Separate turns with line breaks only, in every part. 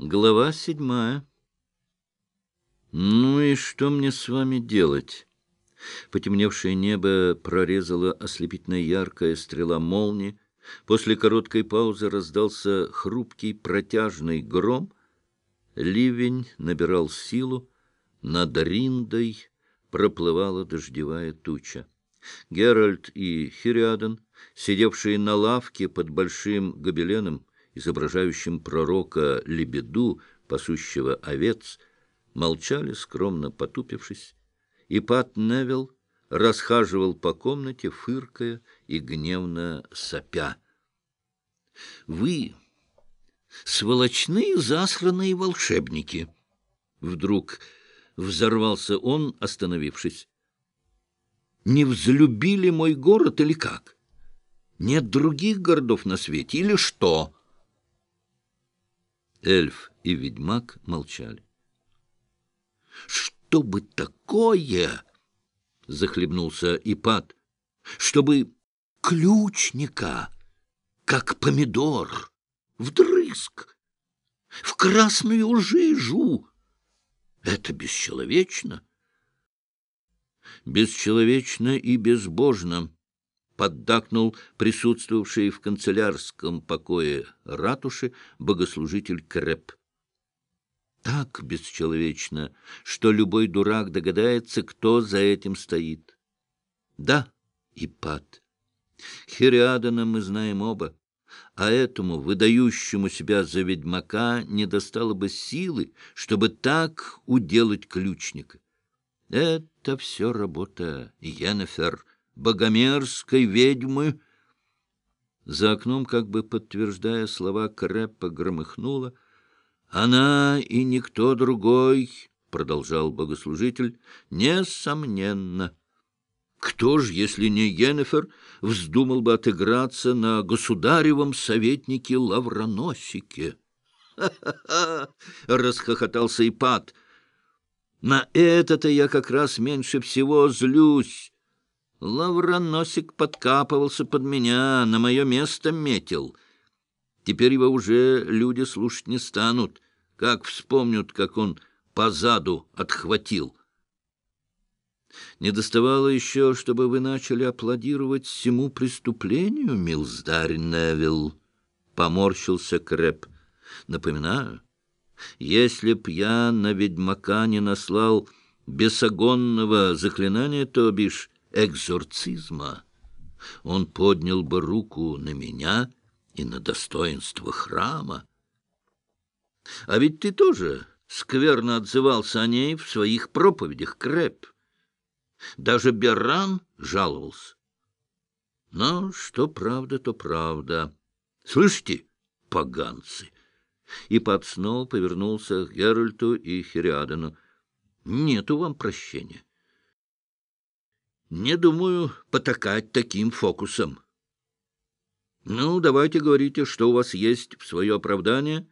Глава седьмая. «Ну и что мне с вами делать?» Потемневшее небо прорезала ослепительно яркая стрела молнии. После короткой паузы раздался хрупкий протяжный гром. Ливень набирал силу. Над Риндой проплывала дождевая туча. Геральт и Хириаден, сидевшие на лавке под большим гобеленом, изображающим пророка Лебеду, пасущего овец, молчали, скромно потупившись, и Пат Невилл расхаживал по комнате, фыркая и гневно сопя. — Вы, сволочные засранные волшебники! Вдруг взорвался он, остановившись. — Не взлюбили мой город или как? Нет других городов на свете или что? — Эльф и ведьмак молчали. — Что бы такое? — захлебнулся Ипат. — Чтобы ключника, как помидор, вдрызг, в красную жижу. Это бесчеловечно. — Бесчеловечно и безбожно, поддакнул присутствовавший в канцелярском покое ратуши богослужитель Креп. Так бесчеловечно, что любой дурак догадается, кто за этим стоит. Да, Ипат. Хириадана мы знаем оба, а этому, выдающему себя за ведьмака, не достало бы силы, чтобы так уделать ключника. Это все работа Йеннефер — богомерзкой ведьмы. За окном, как бы подтверждая слова Крэпа, громыхнуло. «Она и никто другой», — продолжал богослужитель, — «несомненно». Кто ж, если не Йеннефер, вздумал бы отыграться на государевом советнике Лавроносике? «Ха-ха-ха!» — расхохотался Ипат. «На это-то я как раз меньше всего злюсь. Лавроносик подкапывался под меня, на мое место метил. Теперь его уже люди слушать не станут, как вспомнят, как он по заду отхватил. Не доставало еще, чтобы вы начали аплодировать всему преступлению, милздарь Невилл. Поморщился Крэп. Напоминаю, если б я на ведьмака не наслал бесогонного заклинания, то бишь экзорцизма, он поднял бы руку на меня и на достоинство храма. А ведь ты тоже скверно отзывался о ней в своих проповедях, Крэп. Даже Берран жаловался. Но что правда, то правда. Слышите, поганцы? И Пат снова повернулся к Геральту и Хириадену. Нету вам прощения. Не думаю потакать таким фокусом. Ну, давайте говорите, что у вас есть в свое оправдание,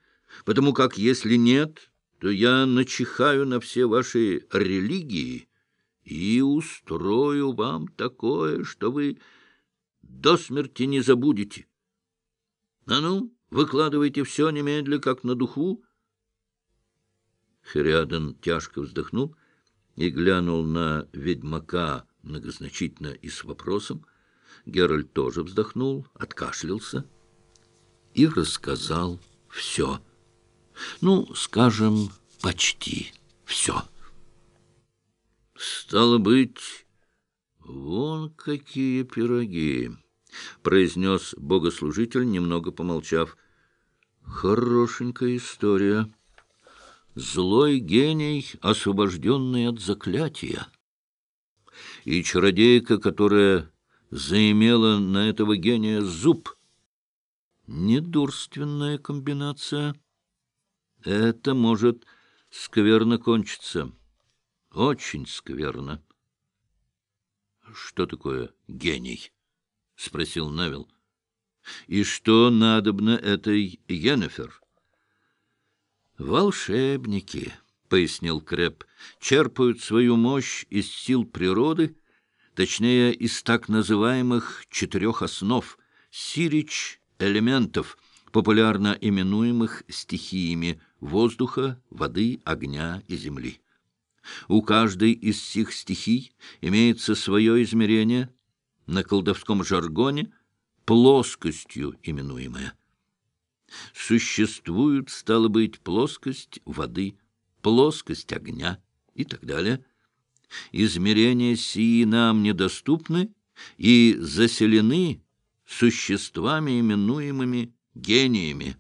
потому как если нет, то я начихаю на все ваши религии и устрою вам такое, что вы до смерти не забудете. А ну, выкладывайте все немедля, как на духу. Хриаден тяжко вздохнул и глянул на ведьмака, многозначительно и с вопросом. Геральт тоже вздохнул, откашлялся и рассказал все. Ну, скажем, почти все. «Стало быть, вон какие пироги!» — произнес богослужитель, немного помолчав. «Хорошенькая история. Злой гений, освобожденный от заклятия» и чародейка, которая заимела на этого гения зуб. Недурственная комбинация. Это может скверно кончиться. Очень скверно. — Что такое гений? — спросил Навил. — И что надобно этой Йеннефер? — Волшебники. —— пояснил Крэп, — черпают свою мощь из сил природы, точнее, из так называемых четырех основ — сирич элементов, популярно именуемых стихиями воздуха, воды, огня и земли. У каждой из сих стихий имеется свое измерение, на колдовском жаргоне плоскостью именуемое. Существует, стало быть, плоскость воды, плоскость огня и так далее. Измерения сии нам недоступны и заселены существами, именуемыми гениями.